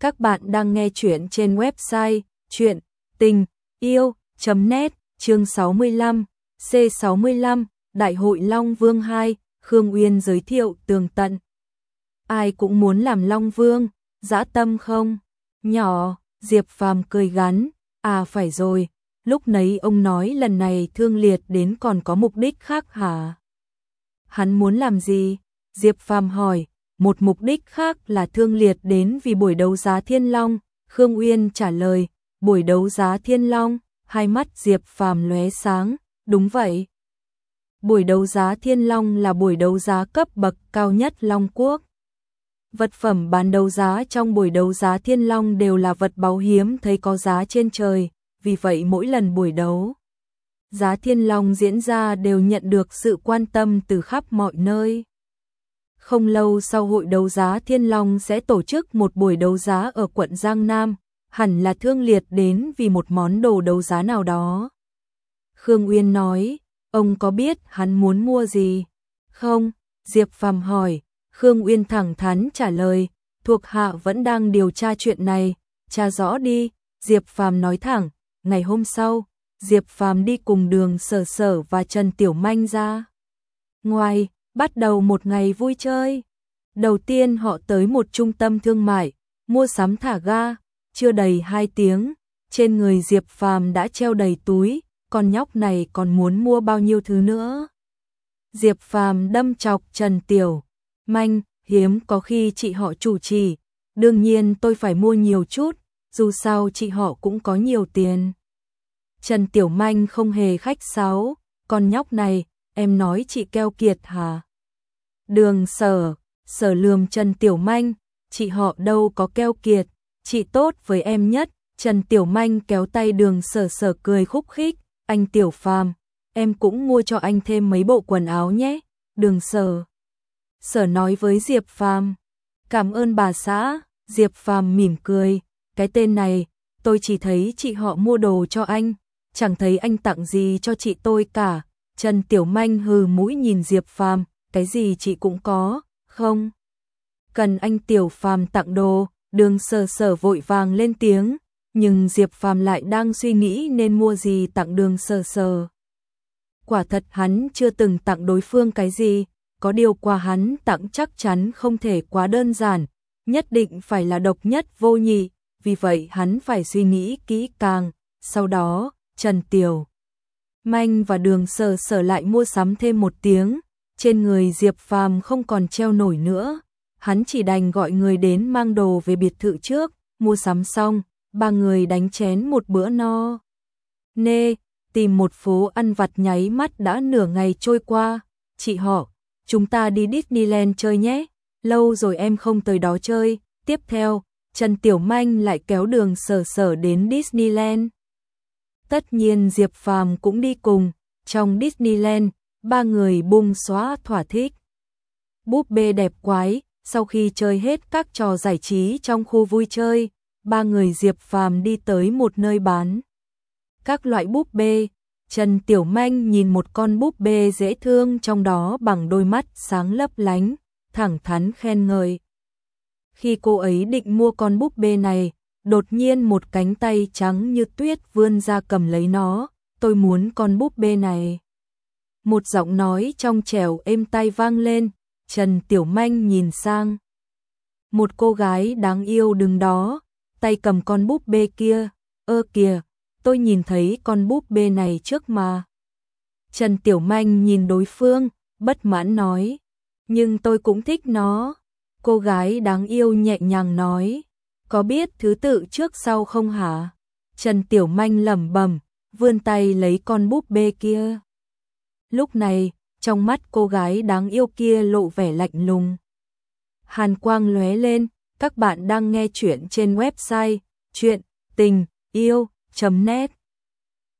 Các bạn đang nghe chuyện trên website chuyện tình yêu.net chương 65, C65, Đại hội Long Vương 2, Khương Uyên giới thiệu tường tận. Ai cũng muốn làm Long Vương, dã tâm không? Nhỏ, Diệp Phàm cười gắn, à phải rồi, lúc nấy ông nói lần này thương liệt đến còn có mục đích khác hả? Hắn muốn làm gì? Diệp Phàm hỏi, một mục đích khác là thương liệt đến vì buổi đấu giá Thiên Long, Khương Uyên trả lời, buổi đấu giá Thiên Long, hai mắt Diệp Phàm lóe sáng, đúng vậy. Buổi đấu giá Thiên Long là buổi đấu giá cấp bậc cao nhất Long Quốc. Vật phẩm bán đấu giá trong buổi đấu giá Thiên Long đều là vật báu hiếm thấy có giá trên trời, vì vậy mỗi lần buổi đấu giá Thiên Long diễn ra đều nhận được sự quan tâm từ khắp mọi nơi. Không lâu sau hội đấu giá Thiên Long sẽ tổ chức một buổi đấu giá ở quận Giang Nam, hẳn là thương liệt đến vì một món đồ đấu giá nào đó. Khương Uyên nói, ông có biết hắn muốn mua gì? Không, Diệp Phàm hỏi, Khương Uyên thẳng thắn trả lời, thuộc hạ vẫn đang điều tra chuyện này, tra rõ đi, Diệp Phàm nói thẳng, ngày hôm sau, Diệp Phàm đi cùng đường sở sở và Trần Tiểu Manh ra. Ngoài, bắt đầu một ngày vui chơi. Đầu tiên họ tới một trung tâm thương mại, mua sắm thả ga, chưa đầy 2 tiếng, trên người Diệp Phàm đã treo đầy túi, con nhóc này còn muốn mua bao nhiêu thứ nữa. Diệp Phàm đâm chọc Trần Tiểu, manh, hiếm có khi chị họ chủ trì, đương nhiên tôi phải mua nhiều chút, dù sao chị họ cũng có nhiều tiền. Trần Tiểu Manh không hề khách sáo, con nhóc này, em nói chị keo kiệt hả? Đường sở, sở lườm Trần Tiểu Manh, chị họ đâu có keo kiệt, chị tốt với em nhất. Trần Tiểu Manh kéo tay đường sở sở cười khúc khích, anh Tiểu Phàm, em cũng mua cho anh thêm mấy bộ quần áo nhé, đường sở. Sở nói với Diệp Phàm, cảm ơn bà xã, Diệp Phàm mỉm cười, cái tên này, tôi chỉ thấy chị họ mua đồ cho anh, chẳng thấy anh tặng gì cho chị tôi cả. Trần Tiểu Manh hừ mũi nhìn Diệp Phàm, cái gì chị cũng có, không? Cần anh Tiểu Phàm tặng đồ, đường sở sở vội vàng lên tiếng, nhưng Diệp Phàm lại đang suy nghĩ nên mua gì tặng đường sở sở. Quả thật hắn chưa từng tặng đối phương cái gì, có điều quà hắn tặng chắc chắn không thể quá đơn giản, nhất định phải là độc nhất vô nhị, vì vậy hắn phải suy nghĩ kỹ càng, sau đó, Trần Tiểu Manh và đường sở sở lại mua sắm thêm một tiếng, trên người Diệp Phàm không còn treo nổi nữa, hắn chỉ đành gọi người đến mang đồ về biệt thự trước, mua sắm xong, ba người đánh chén một bữa no. Nê, tìm một phố ăn vặt nháy mắt đã nửa ngày trôi qua, chị họ, chúng ta đi Disneyland chơi nhé, lâu rồi em không tới đó chơi, tiếp theo, Trần Tiểu Manh lại kéo đường sở sở đến Disneyland. Tất nhiên Diệp Phàm cũng đi cùng, trong Disneyland, ba người bung xóa thỏa thích. Búp bê đẹp quái, sau khi chơi hết các trò giải trí trong khu vui chơi, ba người Diệp Phàm đi tới một nơi bán các loại búp bê. Trần Tiểu Manh nhìn một con búp bê dễ thương trong đó bằng đôi mắt sáng lấp lánh, thẳng thắn khen ngợi. Khi cô ấy định mua con búp bê này, đột nhiên một cánh tay trắng như tuyết vươn ra cầm lấy nó, tôi muốn con búp bê này. Một giọng nói trong trẻo êm tai vang lên, Trần Tiểu Manh nhìn sang. Một cô gái đáng yêu đứng đó, tay cầm con búp bê kia, ơ kìa, tôi nhìn thấy con búp bê này trước mà. Trần Tiểu Manh nhìn đối phương, bất mãn nói, nhưng tôi cũng thích nó. Cô gái đáng yêu nhẹ nhàng nói, có biết thứ tự trước sau không hả? Trần Tiểu Manh lẩm bẩm, vươn tay lấy con búp bê kia. Lúc này, trong mắt cô gái đáng yêu kia lộ vẻ lạnh lùng. Hàn quang lóe lên, các bạn đang nghe chuyện trên website chuyện tình yêu.net